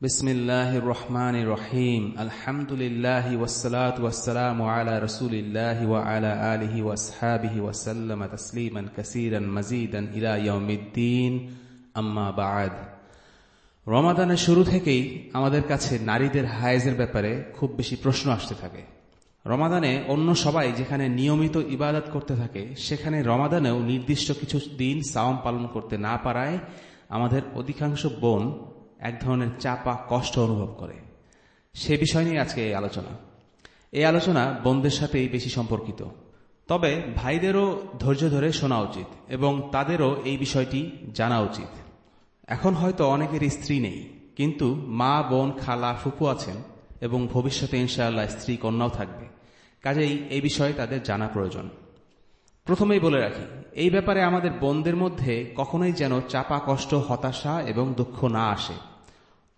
بسم الله الرحمن الرحيم الحمد لله والصلاة والسلام على رسول الله وعلى آله واصحابه وسلم تسليما كثيرا مزيدا إلى يوم الدين أما بعد রমাদানের শুরু থেকেই আমাদের কাছে নারীদের হায়েজের ব্যাপারে খুব বেশি প্রশ্ন আসতে থাকে রমাদানে অন্য সবাই যেখানে নিয়মিত ইবাদত করতে থাকে সেখানে রমাদানেও নির্দিষ্ট কিছু দিন সাওম পালন করতে না পারায় আমাদের অধিকাংশ বোন এক ধরনের চাপা কষ্ট অনুভব করে। সে বিষয় নিয়ে আজকে এই আলোচনা। এই আলোচনা বন্ধের সাথেই বেশি সম্পর্কিত। তবে ভাইদেরও ধৈর্য ধরে শোনা উচিত এবং তাদেরও এই বিষয়টি জানা উচিত। এখন হয়তো অনেকের স্ত্রী নেই, কিন্তু মা, বোন, খালা ফুপু আছেন এবং ভবিষ্যতে ইনশাআল্লাহ স্ত্রী কন্যাও থাকবে। কাজেই এই বিষয়ে তাদের জানা প্রয়োজন। প্রথমেই বলে রাখি, এই ব্যাপারে আমাদের বোনদের মধ্যে কখনোই যেন চাপা কষ্ট, হতাশা এবং দুঃখ না আসে।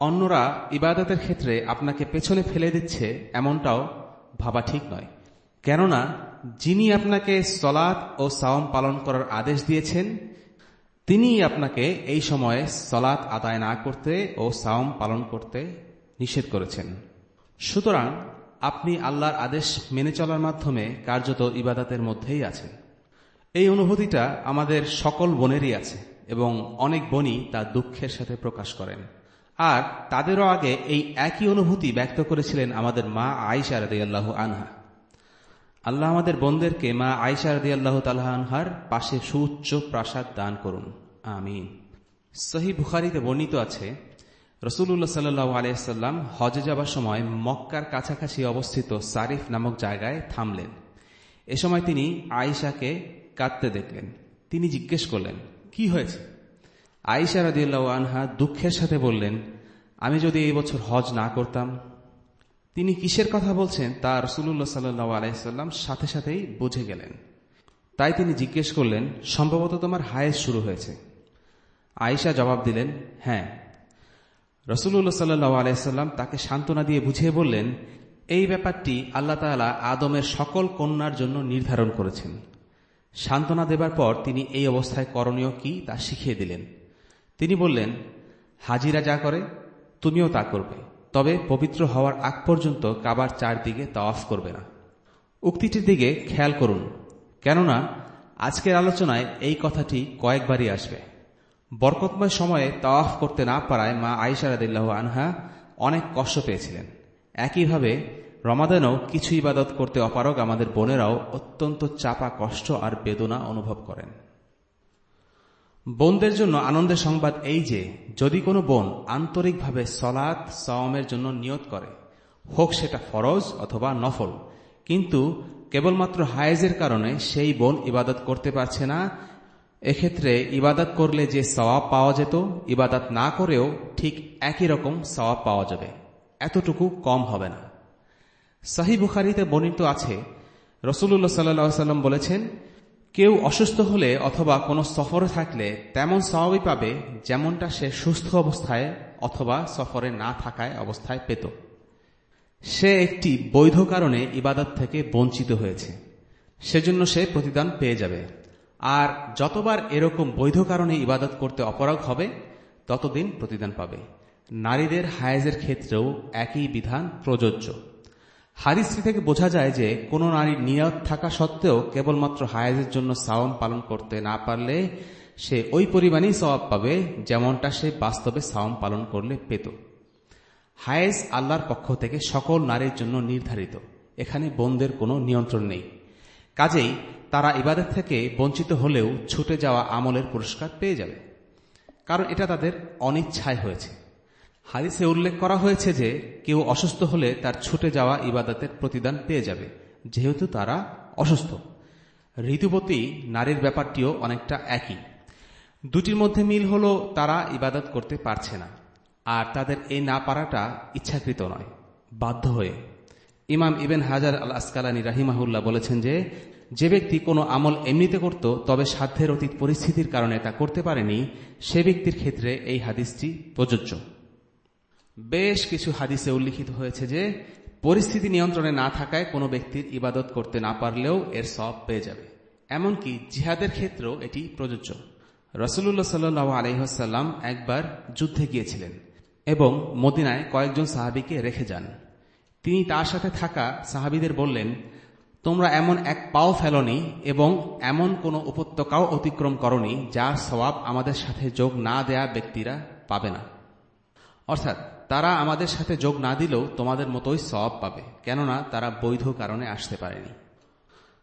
অন্যরা ইবাদতের ক্ষেত্রে আপনাকে পেছনে ফেলে দিচ্ছে, এমনটাও ভাবা ঠিক নয়। কেননা, যিনি আপনাকে সলাৎ ও সাওম পালন করার আদেশ দিয়েছেন তিনি আপনাকে এই সময়ে সলাৎ আদায় না করতে ও সাওম পালন করতে নিষেধ করেছেন। সুতরাং, আপনি আল্লাহর আদেশ মেনে চলার মাধ্যমে কার্যত ইবাদাতের মধ্যেই আছেন। এই অনুভূতিটা আমাদের সকল বোনেরই আছে এবং অনেক বোনই তা দুঃখের সাথে প্রকাশ করেন। আর তাদেরও আগে এই একই অনুভূতি ব্যক্ত করেছিলেন আমাদের মা আইসা রদি আল্লাহ আনহা। আল্লাহ আমাদের বোনদেরকে মা আইসা রদি আল্লাহ আনহার পাশে সুউচ্চ প্রাসাদ দান করুন। আমিন। সহি বুখারিতে বর্ণিত আছে রসুল্লাহ সাল্লু আলিয়াল্লাম হজে যাবার সময় মক্কার কাছাকাছি অবস্থিত সারিফ নামক জায়গায় থামলেন। এ সময় তিনি আয়েশাকে কাঁদতে দেখলেন। তিনি জিজ্ঞেস করলেন, কি হয়েছে? আয়েশা রাদিউল্লাহ আনহা দুঃখের সাথে বললেন, আমি যদি এই বছর হজ না করতাম, তিনি কিসের কথা বলছেন তা রসুল্লাহ সাল্লু আলাইসাল্লাম সাথে সাথেই বুঝে গেলেন। তাই তিনি জিজ্ঞেস করলেন, সম্ভবত তোমার হায়েস শুরু হয়েছে? আয়েশা জবাব দিলেন হ্যাঁ। রসুল্লাহ সাল্লু আলাইসাল্লাম তাকে সান্ত্বনা দিয়ে বুঝিয়ে বললেন, এই ব্যাপারটি আল্লাহ তালা আদমের সকল কন্যার জন্য নির্ধারণ করেছেন। সান্ত্বনা দেবার পর তিনি এই অবস্থায় করণীয় কি তা শিখিয়ে দিলেন। তিনি বললেন, হাজিরা যা করে, তুমিও তা করবে। তবে পবিত্র হওয়ার আগ পর্যন্ত কাবার চারদিকে তাওয়াফ করবে না। উক্তিটির দিকে খেয়াল করুন, কেননা আজকের আলোচনায় এই কথাটি কয়েকবারই আসবে। বরকতময় সময়ে তাওয়াফ করতে না পারায় মা আইসা রাদিল্লাহ আনহা অনেক কষ্ট পেয়েছিলেন। একইভাবে রমাদানও কিছু ইবাদত করতে অপারগ আমাদের বোনেরাও অত্যন্ত চাপা কষ্ট আর বেদনা অনুভব করেন। বোনদের জন্য আনন্দের সংবাদ এই যে, যদি কোনো বোন আন্তরিকভাবে সলাৎ সওমের জন্য নিয়ত করে, হোক সেটা ফরজ অথবা নফল, কিন্তু কেবলমাত্র হায়েজের কারণে সেই বোন ইবাদত করতে পারছে না, এক্ষেত্রে ইবাদত করলে যে সওয়াব পাওয়া যেত, ইবাদত না করেও ঠিক একই রকম সওয়াব পাওয়া যাবে। এতটুকু কম হবে না। সাহি বুখারিতে বর্ণিত আছে রসুল্লাহ সাল্লাম বলেছেন কেউ অসুস্থ হলে অথবা কোনো সফরে থাকলে তেমন স্বভাবই পাবে যেমনটা সে সুস্থ অবস্থায় অথবা সফরে না থাকায় অবস্থায় পেত। সে একটি বৈধ কারণে ইবাদত থেকে বঞ্চিত হয়েছে। সেজন্য সে প্রতিদান পেয়ে যাবে। আর যতবার এরকম বৈধ কারণে ইবাদত করতে অপরাগ হবে, ততদিন প্রতিদান পাবে। নারীদের হায়েজের ক্ষেত্রেও একই বিধান প্রযোজ্য। হারিস্ত্রী থেকে বোঝা যায় যে কোনো নারীর নিয়ত থাকা সত্ত্বেও কেবলমাত্র হায়েজের জন্য সাওম পালন করতে না পারলে সে ওই পরিমাণেই সওয়াব পাবে যেমনটা সে বাস্তবে সাওম পালন করলে পেত। হায়েজ আল্লাহর পক্ষ থেকে সকল নারীর জন্য নির্ধারিত। এখানে বোনদের কোনো নিয়ন্ত্রণ নেই। কাজেই তারা ইবাদের থেকে বঞ্চিত হলেও ছুটে যাওয়া আমলের পুরস্কার পেয়ে যাবে। কারণ এটা তাদের অনিচ্ছায় হয়েছে। হাদিসে উল্লেখ করা হয়েছে যে কেউ অসুস্থ হলে তার ছুটে যাওয়া ইবাদতের প্রতিদান পেয়ে যাবে, যেহেতু তারা অসুস্থ। ঋতুবতী নারীর ব্যাপারটিও অনেকটা একই। দুটির মধ্যে মিল হল তারা ইবাদত করতে পারছে না, আর তাদের এই না পারাটা ইচ্ছাকৃত নয়, বাধ্য হয়ে। ইমাম ইবেন হাজার আল আসকালানি রাহিমাহুল্লাহ বলেছেন যে যে ব্যক্তি কোনো আমল এমনিতে করত, তবে সাধ্যের অতীত পরিস্থিতির কারণে তা করতে পারেনি, সে ব্যক্তির ক্ষেত্রে এই হাদিসটি প্রযোজ্য। বেশ কিছু হাদিসে উল্লিখিত হয়েছে যে, পরিস্থিতি নিয়ন্ত্রণে না থাকায় কোনো ব্যক্তির ইবাদত করতে না পারলেও এর সব পেয়ে যাবে। এমনকি জিহাদের ক্ষেত্রেও এটি প্রযোজ্য। রসুল্লাহ সাল্লু আলহ্লাম একবার যুদ্ধে গিয়েছিলেন এবং মদিনায় কয়েকজন সাহাবিকে রেখে যান। তিনি তার সাথে থাকা সাহাবিদের বললেন, তোমরা এমন এক পাও ফেলনি এবং এমন কোনো উপত্যকাও অতিক্রম করনি যার স্বভাব আমাদের সাথে যোগ না দেয়া ব্যক্তিরা পাবে না। অর্থাৎ তারা আমাদের সাথে যোগ না দিলেও তোমাদের মতোই সব পাবে, কেননা তারা বৈধ কারণে আসতে পারেনি।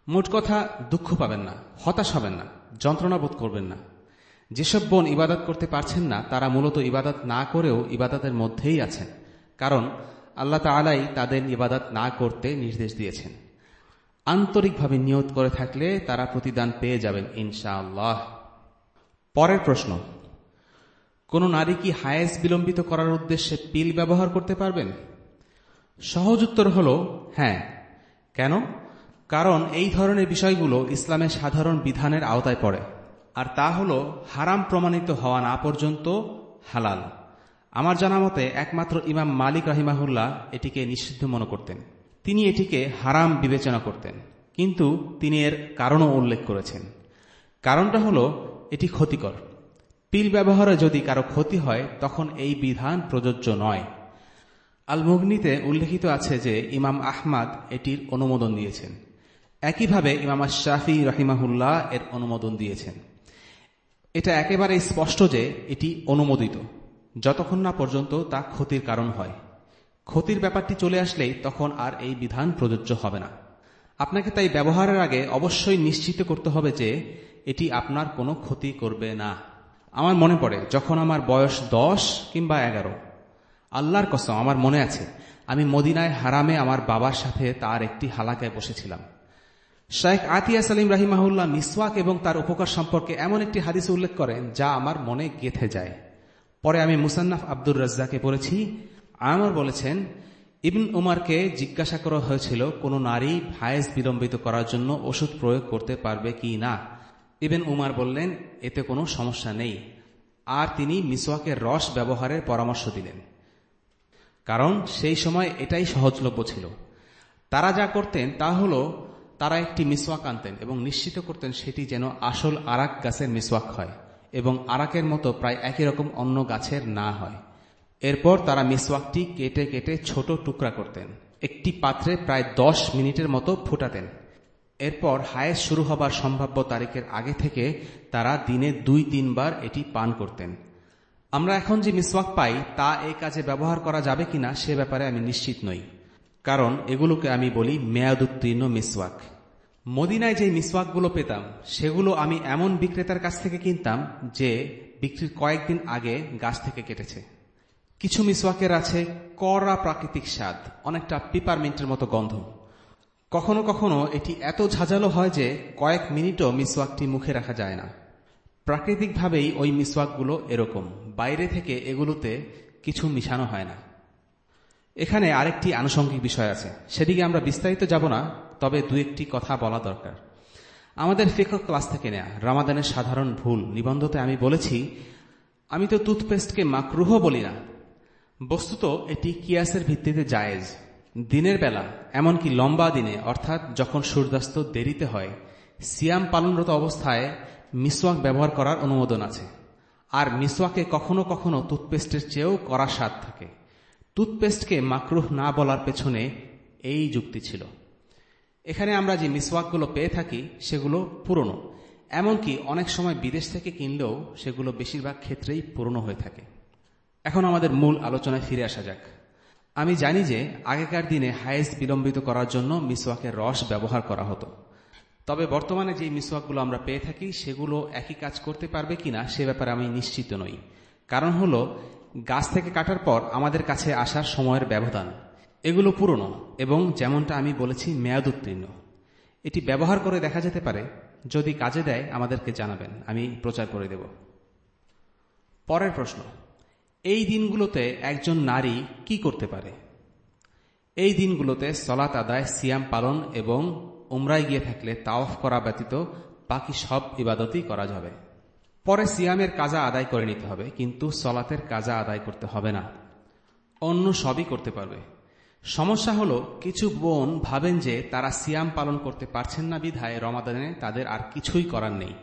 মোট কথা, দুঃখ পাবেন না, হতাশ হবেন না, যন্ত্রণা বোধ করবেন না। যেসব বোন ইবাদত করতে পারছেন না, তারা মূলত ইবাদত না করেও ইবাদতের মধ্যেই আছেন, কারণ আল্লাহ তালাই তাদের ইবাদত না করতে নির্দেশ দিয়েছেন। আন্তরিকভাবে নিয়ত করে থাকলে তারা প্রতিদান পেয়ে যাবেন, ইনশাআল্লাহ। পরের প্রশ্ন কোন নারী কি হায়েস বিলম্বিত করার উদ্দেশ্যে পিল ব্যবহার করতে পারবেন? সহজ উত্তর হল হ্যাঁ। কেন? কারণ এই ধরনের বিষয়গুলো ইসলামের সাধারণ বিধানের আওতায় পড়ে। আর তা হল, হারাম প্রমাণিত হওয়া না পর্যন্ত হালাল। আমার জানা মতে একমাত্র ইমাম মালিক রাহিমাহুল্লাহ এটিকে নিষিদ্ধ মনে করতেন। তিনি এটিকে হারাম বিবেচনা করতেন। কিন্তু তিনি এর কারণও উল্লেখ করেছেন। কারণটা হল, এটি ক্ষতিকর। পিল ব্যবহারে যদি কারও ক্ষতি হয়, তখন এই বিধান প্রযোজ্য নয়। আল মুগনিতে উল্লেখিত আছে যে, ইমাম আহমাদ এটির অনুমোদন দিয়েছেন। একইভাবে ইমাম শাফি রহিমাহুল্লাহ এর অনুমোদন দিয়েছেন। এটা একেবারে স্পষ্ট যে, এটি অনুমোদিত। যতক্ষণ না পর্যন্ত তা ক্ষতির কারণ হয়। ক্ষতির ব্যাপারটি চলে আসলেই তখন আর এই বিধান প্রযোজ্য হবে না। আপনাকে তাই ব্যবহারের আগে অবশ্যই নিশ্চিত করতে হবে যে, এটি আপনার কোনো ক্ষতি করবে না। আমার মনে পড়ে, যখন আমার বয়স দশ কিংবা এগারো, আল্লাহর কসম আমার মনে আছে, আমি মদিনায় হারামে আমার বাবার সাথে তার একটি হালাকায় বসেছিলাম। শাইখ আতিয়া সালিম রাহিমাহুল্লাহ মিসওয়াক এবং তার উপকার সম্পর্কে এমন একটি হাদিস উল্লেখ করেন, যা আমার মনে গেথে যায়। পরে আমি মুসান্নাফ আব্দুর রাজ্জাকে বলেছি, আমার বলেছেন, ইবন উমারকে জিজ্ঞাসা করা হয়েছিল, কোন নারী ভায়েস বিলম্বিত করার জন্য ওষুধ প্রয়োগ করতে পারবে কি না? ইবেন উমার বললেন, এতে কোনো সমস্যা নেই। আর তিনি মিসওয়াকের রস ব্যবহারের পরামর্শ দিলেন। কারণ সেই সময় এটাই সহজলভ্য ছিল। তারা যা করতেন তা হল, তারা একটি মিসওয়াক আনতেন এবং নিশ্চিত করতেন সেটি যেন আসল আরাক গাছের মিসওয়াক হয় এবং আরাকের মতো প্রায় একই রকম অন্য গাছের না হয়। এরপর তারা মিসওয়াকটি কেটে কেটে ছোট টুকরা করতেন। একটি পাত্রে প্রায় দশ মিনিটের মতো ফুটাতেন। এরপর হায়েস শুরু হবার সম্ভাব্য তারিখের আগে থেকে তারা দিনে দুই, তিনবার এটি পান করতেন। আমরা এখন যে মিসওয়াক পাই, তা এই কাজে ব্যবহার করা যাবে কিনা সে ব্যাপারে আমি নিশ্চিত নই। কারণ এগুলোকে আমি বলি মেয়াদুত্তীর্ণ মিসওয়াক। মদিনায় যে মিসওয়াকগুলো পেতাম, সেগুলো আমি এমন বিক্রেতার কাছ থেকে কিনতাম যে বিক্রির কয়েকদিন আগে গাছ থেকে কেটেছে। কিছু মিসওয়াকের আছে কড়া প্রাকৃতিক স্বাদ, অনেকটা পিপারমিন্টের মতো গন্ধ। কখনো কখনো এটি এত ঝাঁঝালো হয় যে কয়েক মিনিটও মিসওয়াকটি মুখে রাখা যায় না। প্রাকৃতিকভাবেই ওই মিসওয়াকগুলো এরকম। বাইরে থেকে এগুলোতে কিছু মিশানো হয় না। এখানে আরেকটি আনুষঙ্গিক বিষয় আছে। সেদিকে আমরা বিস্তারিত যাব না, তবে দু একটি কথা বলা দরকার। আমাদের ফেক ক্লাস থেকে নেয়া। রামাদানের সাধারণ ভুল নিবন্ধতে আমি বলেছি, আমি তো টুথপেস্টকে মাকরুহ বলি না। বস্তুত এটি কিয়াসের ভিত্তিতে জায়েজ। দিনের বেলা, এমনকি লম্বা দিনে, অর্থাৎ যখন সূর্যাস্ত দেরিতে হয়, সিয়াম পালনরত অবস্থায় মিসওয়াক ব্যবহার করার অনুমোদন আছে। আর মিসওয়াকে কখনো কখনো টুথপেস্টের চেয়েও করা স্বাদ থাকে। টুথপেস্টকে মাকরুহ না বলার পেছনে এই যুক্তি ছিল। এখানে আমরা যে মিসওয়াকগুলো পেয়ে থাকি, সেগুলো পুরনো। এমনকি অনেক সময় বিদেশ থেকে কিনলেও সেগুলো বেশিরভাগ ক্ষেত্রেই পুরনো হয়ে থাকে। এখন আমাদের মূল আলোচনায় ফিরে আসা যাক। আমি জানি যে আগেকার দিনে হায়েস্ট বিলম্বিত করার জন্য মিসওয়াকের রস ব্যবহার করা হতো। তবে বর্তমানে যে মিসওয়াকগুলো আমরা পেয়ে থাকি, সেগুলো একই কাজ করতে পারবে কিনা সে ব্যাপারে আমি নিশ্চিত নই। কারণ হল, গাছ থেকে কাটার পর আমাদের কাছে আসার সময়ের ব্যবধান। এগুলো পুরনো এবং যেমনটা আমি বলেছি, মেয়াদ উত্তীর্ণ। এটি ব্যবহার করে দেখা যেতে পারে, যদি কাজে দেয় আমাদেরকে জানাবেন, আমি প্রচার করে দেব। পরের প্রশ্ন। এই দিনগুলোতে একজন নারী কি করতে পারে? এই দিনগুলোতে সলাত আদায়, সিয়াম পালন এবং উমরায় গিয়ে থাকলে তাওফ করা ব্যতীত বাকি সব ইবাদতই করা যাবে। পরে সিয়ামের কাজা আদায় করে নিতে হবে, কিন্তু সলাতের কাজা আদায় করতে হবে না। অন্য সবই করতে পারবে। সমস্যা হলো, কিছু বোন ভাবেন যে তারা সিয়াম পালন করতে পারছেন না বিধায় রমাদানে তাদের আর কিছুই করার নেই।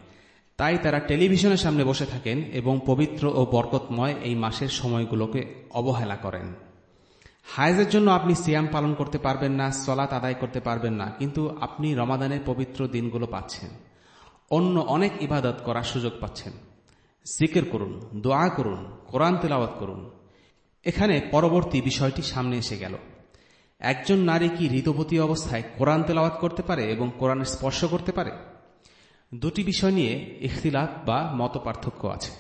তাই তারা টেলিভিশনের সামনে বসে থাকেন এবং পবিত্র ও বরকতময় এই মাসের সময়গুলোকে অবহেলা করেন। হায়েজের জন্য আপনি সিয়াম পালন করতে পারবেন না সলাত আদায় করতে পারবেন না, কিন্তু আপনি রমাদানের পবিত্র দিনগুলো পাচ্ছেন। অন্য অনেক ইবাদত করার সুযোগ পাচ্ছেন। জিকের করুন, দোয়া করুন, কোরআন তেলাওয়াত করুন। এখানে পরবর্তী বিষয়টি সামনে এসে গেল। একজন নারী কি ঋতবতী অবস্থায় কোরআন তেলাওয়াত করতে পারে এবং কোরআনের স্পর্শ করতে পারে? দুটি বিষয় নিয়ে ইখতিলাফ বা মত পার্থক্য আছে।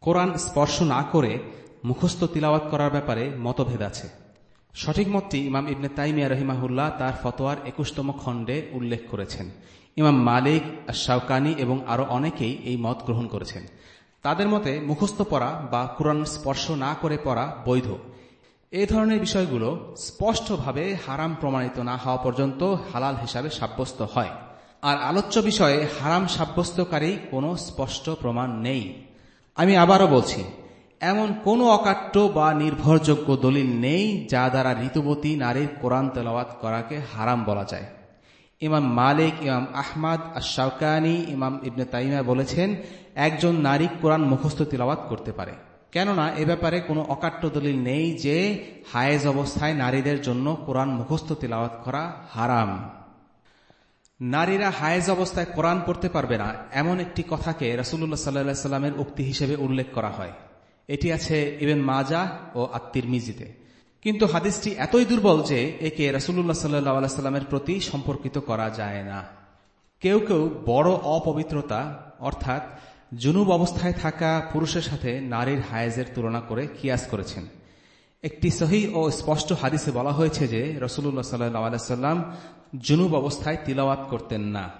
কোরআন স্পর্শ না করে মুখস্থ তিলাওয়াত করার ব্যাপারে মতভেদ আছে। সঠিক মতটি ইমাম ইবনে তাইমিয়া রহিমাহুল্লাহ তার ফতোয়ার একুশতম খণ্ডে উল্লেখ করেছেন। ইমাম মালিক শাওকানি এবং আরও অনেকেই এই মত গ্রহণ করেছেন। তাদের মতে মুখস্থ পড়া বা কোরআন স্পর্শ না করে পড়া বৈধ। এই ধরনের বিষয়গুলো স্পষ্টভাবে হারাম প্রমাণিত না হওয়া পর্যন্ত হালাল হিসাবে সাব্যস্ত হয়। আর আলোচ্য বিষয়ে হারাম সাব্যস্তকারী কোনো স্পষ্ট প্রমাণ নেই। আমি আবারও বলছি, এমন কোনো অকাট্য বা নির্ভরযোগ্য দলিল নেই যা দ্বারা ঋতুবতী নারীর কোরআন তেলাওয়াত করাকে হারাম বলা যায়। ইমাম মালিক, ইমাম আহমাদ আশাউকানি ইমাম ইবনে তাইমা বলেছেন, একজন নারী কোরআন মুখস্থ তিলাওয়াত করতে পারে। কেননা এ ব্যাপারে কোনো অকাট্য দলিল নেই যে হায়েজ অবস্থায় নারীদের জন্য কোরআন মুখস্থ তিলাওয়াত করা হারাম। নারীরা হায়েজ অবস্থায় কোরআন পড়তে পারবে না, এমন একটি কথাকে রসুল্লাহ সাল্লা সাল্লামের উক্তি হিসেবে উল্লেখ করা হয়। এটি আছে ইবেন মাজা ও আত্মির মিজিতে কিন্তু হাদিসটি এতই দুর্বল যে একে রসুল্লাহ সাল্লাহ সাল্লামের প্রতি সম্পর্কিত করা যায় না। কেউ কেউ বড় অপবিত্রতা, অর্থাৎ জুনুব অবস্থায় থাকা পুরুষের সাথে নারীর হায়েজের তুলনা করে কিয়াস করেছেন। একটি সহি ও স্পষ্ট হাদিসে বলা হয়েছে যে রসুল্লাহ সাল্লাহ সাল্লাম জুনুব অবস্থায় তিলাওয়াত করতেন না।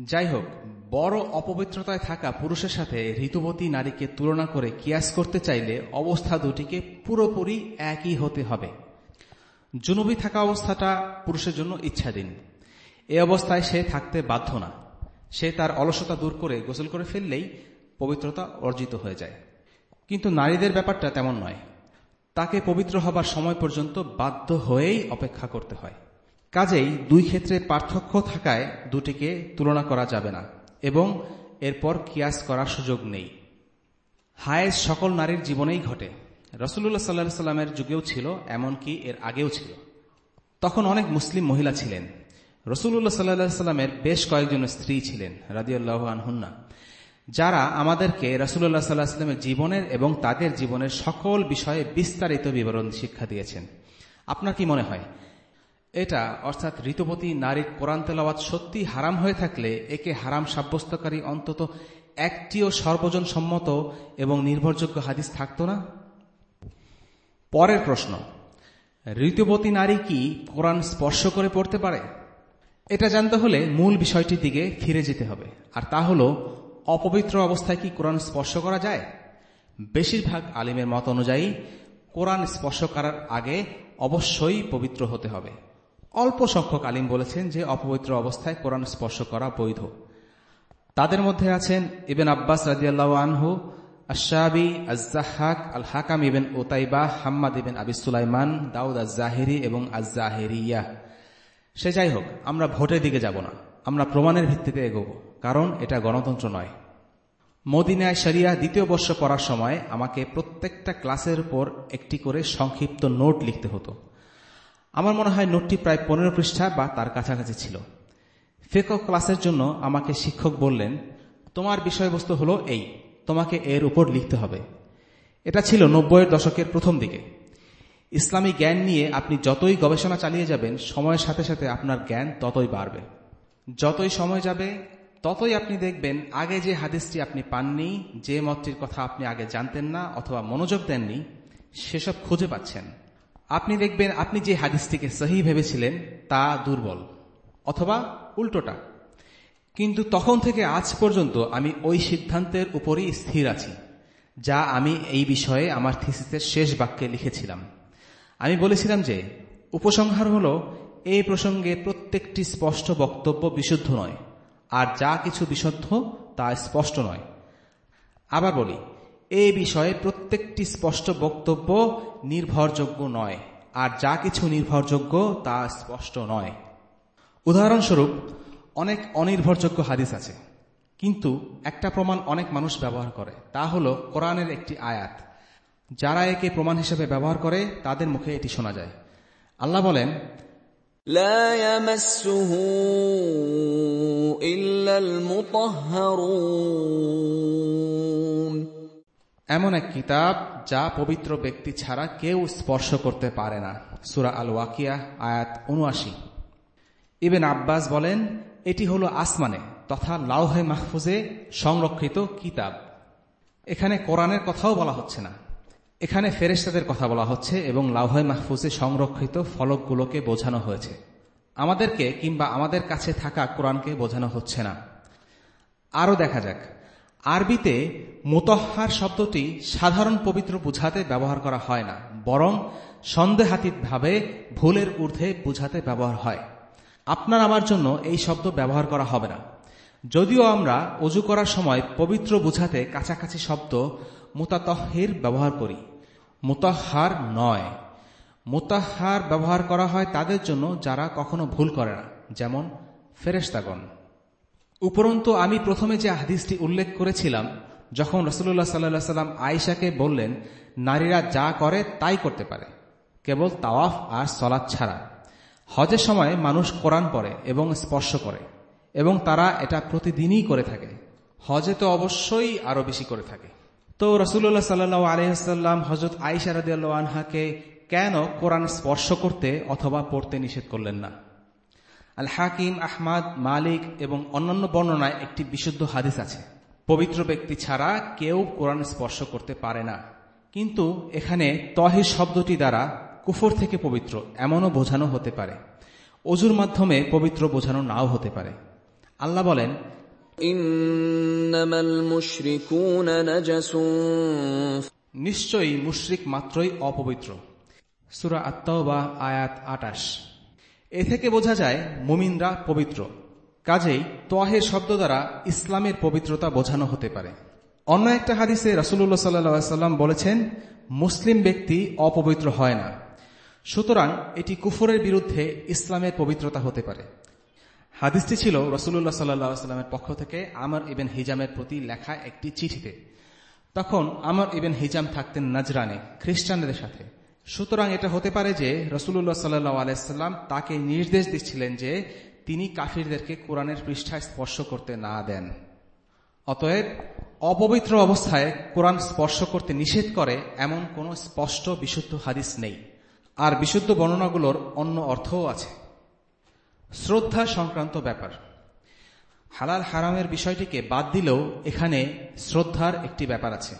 যাই হোক বড় অপবিত্রতায় থাকা পুরুষের সাথে ঋতুবতী নারীকে তুলনা করে কিয়াস করতে চাইলে অবস্থা দুটিকে পুরোপুরি একই হতে হবে। জুনুবি থাকা অবস্থাটা পুরুষের জন্য ইচ্ছাধীন। এ অবস্থায় সে থাকতে বাধ্য না। সে তার অলসতা দূর করে গোসল করে ফেললেই পবিত্রতা অর্জিত হয়ে যায়। কিন্তু নারীদের ব্যাপারটা তেমন নয়। তাকে পবিত্র হবার সময় পর্যন্ত বাধ্য হয়েই অপেক্ষা করতে হয়। কাজেই দুই ক্ষেত্রে পার্থক্য থাকায় দুটিকে তুলনা করা যাবে না এবং এরপর কিয়াস করার সুযোগ নেই। হায়েজ সকল নারীর জীবনেই ঘটে। রসুল্লাহ সাল্লা সাল্লামের যুগেও ছিল, এমনকি এর আগেও ছিল। তখন অনেক মুসলিম মহিলা ছিলেন। রসুল্লাহ সাল্লা সাল্লামের বেশ কয়েকজন স্ত্রী ছিলেন রাজিউল্লাহ আনহুন্না। যারা আমাদেরকে রসুল্লাহ সাল্লাহ সাল্লামের জীবনের এবং তাদের জীবনের সকল বিষয়ে বিস্তারিত বিবরণ শিক্ষা দিয়েছেন। আপনার কি মনে হয়? এটা অর্থাৎ ঋতুপতি নারীর কোরআন তেলাওয়াত সত্যি হারাম হয়ে থাকলে একে হারাম সাব্যস্তকারী অন্তত একটিও সর্বজন সম্মত এবং নির্ভরযোগ্য হাদিস থাকত না? পরের প্রশ্ন ঋতুবতী নারী কি কোরআন স্পর্শ করে পড়তে পারে? এটা জানতে হলে মূল বিষয়টির দিকে ফিরে যেতে হবে। আর তা হল অপবিত্র অবস্থায় কি কোরআন স্পর্শ করা যায়? বেশিরভাগ আলিমের মত অনুযায়ী, কোরআন স্পর্শ করার আগে অবশ্যই পবিত্র হতে হবে। অল্প সংখ্যক আলিম বলেছেন যে অপবিত্র অবস্থায় কোরআন স্পর্শ করা বৈধ। তাদের মধ্যে আছেন ইবেন আব্বাস রাজিয়াল্লাহ আনহু আশাবি আজাহাক আল হাকাম ইবেন ওতাইবা হাম্মাদ ইবেন আবি সুলাইমান, দাউদ আজাহেরি এবং আজাহেরিয়া সে যাই হোক, আমরা ভোটের দিকে যাব না। আমরা প্রমাণের ভিত্তিতে এগোব, কারণ এটা গণতন্ত্র নয়। মদিনায় শরিয়া দ্বিতীয় বর্ষ পড়ার সময় আমাকে প্রত্যেকটা ক্লাসের উপর একটি করে সংক্ষিপ্ত নোট লিখতে হতো। আমার মনে হয় নোটটি প্রায় পনেরো পৃষ্ঠা বা তার কাছাকাছি ছিল। ফেক ক্লাসের জন্য আমাকে শিক্ষক বললেন, তোমার বিষয়বস্তু হলো এই, তোমাকে এর উপর লিখতে হবে। এটা ছিল নব্বইয়ের দশকের প্রথম দিকে। ইসলামী জ্ঞান নিয়ে আপনি যতই গবেষণা চালিয়ে যাবেন, সময়ের সাথে সাথে আপনার জ্ঞান ততই বাড়বে। যতই সময় যাবে ততই আপনি দেখবেন আগে যে হাদিসটি আপনি পাননি, যে মতটির কথা আপনি আগে জানতেন না অথবা মনোযোগ দেননি, সেসব খুঁজে পাচ্ছেন। আপনি দেখবেন আপনি যে হাদিসটিকে সহি ভেবেছিলেন, তা দুর্বল অথবা উল্টোটা। কিন্তু তখন থেকে আজ পর্যন্ত আমি ওই সিদ্ধান্তের উপরই স্থির আছি, যা আমি এই বিষয়ে আমার থিসিসের শেষ বাক্যে লিখেছিলাম। আমি বলেছিলাম যে, উপসংহার হল, এই প্রসঙ্গে প্রত্যেকটি স্পষ্ট বক্তব্য বিশুদ্ধ নয়। আর যা কিছু বিশুদ্ধ, তা স্পষ্ট নয়। আবার বলি এই বিষয়ে প্রত্যেকটি স্পষ্ট বক্তব্য নির্ভরযোগ্য নয়, আর যা কিছু নির্ভরযোগ্য, তা স্পষ্ট নয়। উদাহরণস্বরূপ, অনেক অনির্ভরযোগ্য হাদিস আছে, কিন্তু একটা প্রমাণ অনেক মানুষ ব্যবহার করে, তা হলো কোরআনের একটি আয়াত। যারা একে প্রমাণ হিসেবে ব্যবহার করে, তাদের মুখে এটি শোনা যায়। আল্লাহ বলেন لا يمسه إلا المطهرون এমন এক কিতাব যা পবিত্র ব্যক্তি ছাড়া কেউ স্পর্শ করতে পারে না সুরা আল ওয়াকিয়া আয়াত উনআশি ইবেন আব্বাস বলেন এটি হলো আসমানে তথা লাউহে মাহফুজে সংরক্ষিত কিতাব এখানে কোরআনের কথাও বলা হচ্ছে না এখানে ফেরেস্তাদের কথা বলা হচ্ছে এবং লাউহে মাহফুজে সংরক্ষিত ফলকগুলোকে বোঝানো হয়েছে। আমাদেরকে কিংবা আমাদের কাছে থাকা কোরআনকে বোঝানো হচ্ছে না। আরও দেখা যাক। আরবিতে মোতহার শব্দটি সাধারণ পবিত্র বুঝাতে ব্যবহার করা হয় না, বরং সন্দেহাতীতভাবে ভুলের ঊর্ধ্বে বুঝাতে ব্যবহার হয়। আপনার আমার জন্য এই শব্দ ব্যবহার করা হবে না। যদিও আমরা অজু করার সময় পবিত্র বুঝাতে কাছাকাছি শব্দ মুতাতহির ব্যবহার করি মুতাহার নয়। মুতাহার ব্যবহার করা হয় তাদের জন্য যারা কখনো ভুল করে না, যেমন ফেরেস্তাগণ উপরন্তু, আমি প্রথমে যে হাদিসটি উল্লেখ করেছিলাম, যখন রসুল্লাহ সাল্লা সাল্লাম আয়েশাকে বললেন, নারীরা যা করে তাই করতে পারে, কেবল তাওয়াফ আর সলাদ ছাড়া। হজের সময় মানুষ কোরআন পড়ে এবং স্পর্শ করে, এবং তারা এটা প্রতিদিনই করে থাকে। হজে তো অবশ্যই আরও বেশি করে থাকে। তো রসুল্লাহ সাল্লা আলহাম হজরত আইসারদ আনহাকে কেন কোরআন স্পর্শ করতে অথবা পড়তে নিষেধ করলেন না? আল হাকিম, আহমাদ, মালিক এবং অন্যান্য বর্ণনায় একটি বিশুদ্ধ হাদিস আছে। পবিত্র ব্যক্তি ছাড়া কেউ কোরআন স্পর্শ করতে পারে না। কিন্তু এখানে তহির শব্দটি দ্বারা কুফর থেকে পবিত্র এমনও বোঝানো হতে পারে। অজুর মাধ্যমে পবিত্র বোঝানো নাও হতে পারে। আল্লাহ বলেন নিশ্চয়ই মুশরিক মাত্রই অপবিত্র। সুরা আত্মাওবা আয়াত আটাশ। এ থেকে বোঝা যায়, মুমিনরা পবিত্র। কাজেই তোয়াহের শব্দ দ্বারা ইসলামের পবিত্রতা বোঝানো হতে পারে। অন্য একটা হাদিসে রসুল্লাহ সাল্লাম বলেছেন, মুসলিম ব্যক্তি অপবিত্র হয় না। সুতরাং এটি কুফরের বিরুদ্ধে ইসলামের পবিত্রতা হতে পারে। হাদিসটি ছিল রসুল্লাহ সাল্লামের পক্ষ থেকে আমার ইবেন হিজামের প্রতি লেখা একটি চিঠিতে। তখন আমার ইবেন হিজাম থাকতেন নাজরানে, খ্রিস্টানদের সাথে। সুতরাং এটা হতে পারে যে রসুল্লাহ সাল্লাহ আলাইসাল্লাম তাকে নির্দেশ দিচ্ছিলেন যে তিনি কাফিরদেরকে কোরআনের পৃষ্ঠায় স্পর্শ করতে না দেন। অতএব অপবিত্র অবস্থায় কোরআন স্পর্শ করতে নিষেধ করে এমন কোনো স্পষ্ট বিশুদ্ধ হাদিস নেই। আর বিশুদ্ধ বর্ণনাগুলোর অন্য অর্থও আছে। শ্রদ্ধা সংক্রান্ত ব্যাপার। হালাল হারামের বিষয়টিকে বাদ দিলেও এখানে শ্রদ্ধার একটি ব্যাপার আছে।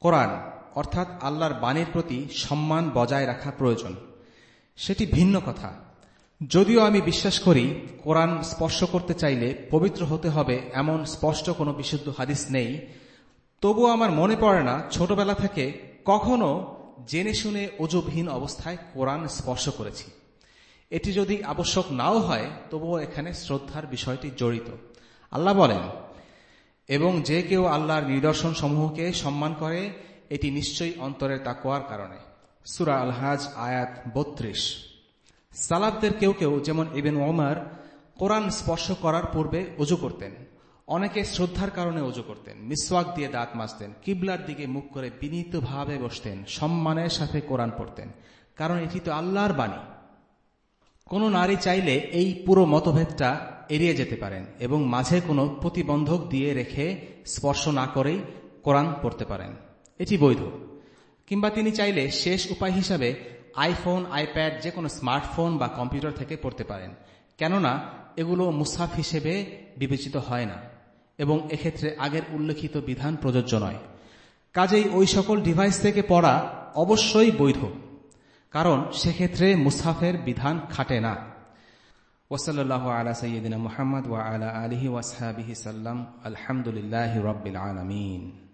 কোরআন, অর্থাৎ আল্লাহর বাণীর প্রতি সম্মান বজায় রাখা প্রয়োজন। সেটি ভিন্ন কথা। যদিও আমি বিশ্বাস করি, কোরআন স্পর্শ করতে চাইলে পবিত্র হতে হবে এমন স্পষ্ট কোনো বিশুদ্ধ হাদিস নেই। তবুও আমার মনে পড়ে না, ছোটবেলা থেকে কখনো জেনে শুনে অজুবহীন অবস্থায় কোরআন স্পর্শ করেছি। এটি যদি আবশ্যক নাও হয়, তবুও এখানে শ্রদ্ধার বিষয়টি জড়িত। আল্লাহ বলেন, এবং যে কেউ আল্লাহর নিদর্শন সমূহকে সম্মান করে, এটি নিশ্চয়ই অন্তরের তাকোয়ার কারণে। সুরা আলহাজ, আয়াত বত্রিশ। সালাবদের কেউ কেউ, যেমন ইবেন ওমর, কোরআন স্পর্শ করার পূর্বে অজু করতেন। অনেকে শ্রদ্ধার কারণে অজু করতেন, মিসওয়াক দিয়ে দাঁত মাজতেন, কিবলার দিকে মুখ করে বিনীতভাবে বসতেন, সম্মানের সাথে কোরআন পড়তেন। কারণ এটি তো আল্লাহর বাণী। কোন নারী চাইলে এই পুরো মতভেদটা এড়িয়ে যেতে পারেন এবং মাঝে কোনো প্রতিবন্ধক দিয়ে রেখে স্পর্শ না করেই কোরআন পড়তে পারেন। এটি বৈধ। কিংবা তিনি চাইলে শেষ উপায় হিসাবে আইফোন, আইপ্যাড যে কোনো স্মার্টফোন বা কম্পিউটার থেকে পড়তে পারেন। কেননা এগুলো মুসাফ হিসেবে বিবেচিত হয় না এবং এক্ষেত্রে আগের উল্লেখিত বিধান প্রযোজ্য নয়। কাজেই ওই সকল ডিভাইস থেকে পড়া অবশ্যই বৈধ। কারণ সেক্ষেত্রে মুসাফের বিধান খাটে না। ওসল্লাহ আলা সঈদিন মোহাম্মদ ওয়া আলা আলহি ওয়াসাবিহি সাল্লাম, আলহামদুলিল্লাহ রবিল আলমিন।